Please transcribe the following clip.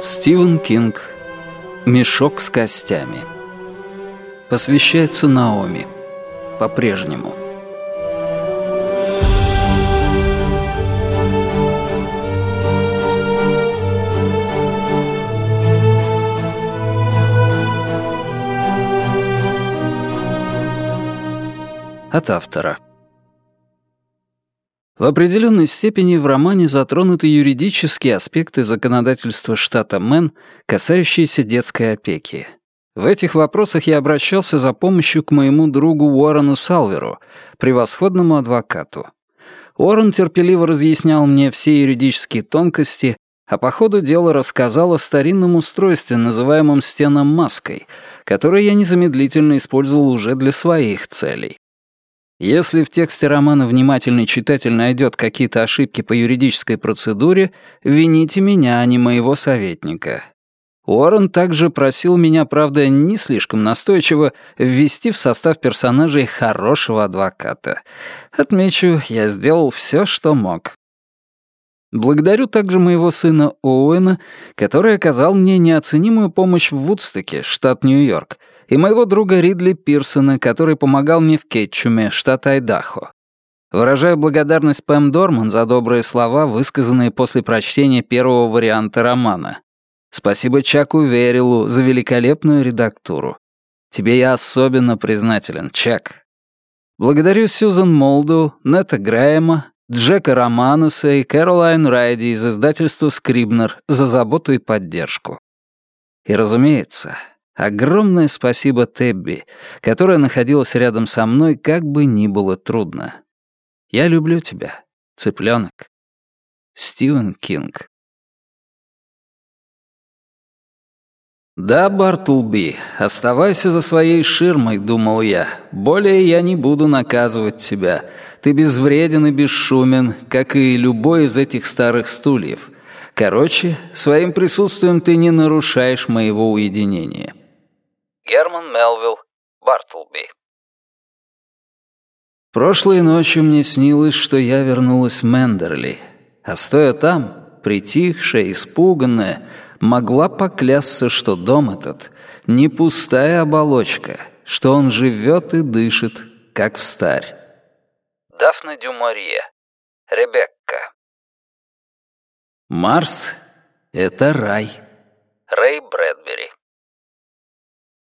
Стивен Кинг. Мешок с костями. Посвящается Наоми. По-прежнему. От автора. В определенной степени в романе затронуты юридические аспекты законодательства штата Мэн, касающиеся детской опеки. В этих вопросах я обращался за помощью к моему другу Уоррену Салверу, превосходному адвокату. Уоррен терпеливо разъяснял мне все юридические тонкости, а по ходу дела рассказал о старинном устройстве, называемом стеном маской, которое я незамедлительно использовал уже для своих целей. Если в тексте романа внимательный читатель найдет какие-то ошибки по юридической процедуре, вините меня, а не моего советника. Уоррен также просил меня, правда, не слишком настойчиво, ввести в состав персонажей хорошего адвоката. Отмечу, я сделал все, что мог. Благодарю также моего сына Оуэна, который оказал мне неоценимую помощь в Вудстоке, штат Нью-Йорк, и моего друга Ридли Пирсона, который помогал мне в Кетчуме, штат Айдахо. Выражаю благодарность Пэм Дорман за добрые слова, высказанные после прочтения первого варианта романа. Спасибо Чаку Верилу за великолепную редактуру. Тебе я особенно признателен, Чак. Благодарю Сьюзан Молду, Нета Грэема, Джека Романуса и Кэролайн Райди из издательства «Скрибнер» за заботу и поддержку. И, разумеется, огромное спасибо Тебби, которая находилась рядом со мной, как бы ни было трудно. Я люблю тебя, цыпленок. Стивен Кинг «Да, Бартлби, оставайся за своей ширмой», — думал я. «Более я не буду наказывать тебя. Ты безвреден и бесшумен, как и любой из этих старых стульев. Короче, своим присутствием ты не нарушаешь моего уединения». Герман Мелвилл, Бартлби Прошлой ночью мне снилось, что я вернулась в Мендерли, а стоя там, притихшая, испуганная, могла поклясться, что дом этот не пустая оболочка, что он живет и дышит, как в старь. Дафна Дюморье. Ребекка. Марс — это рай. Рэй Брэдбери.